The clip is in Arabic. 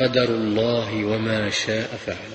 قدر الله وما شاء فعل.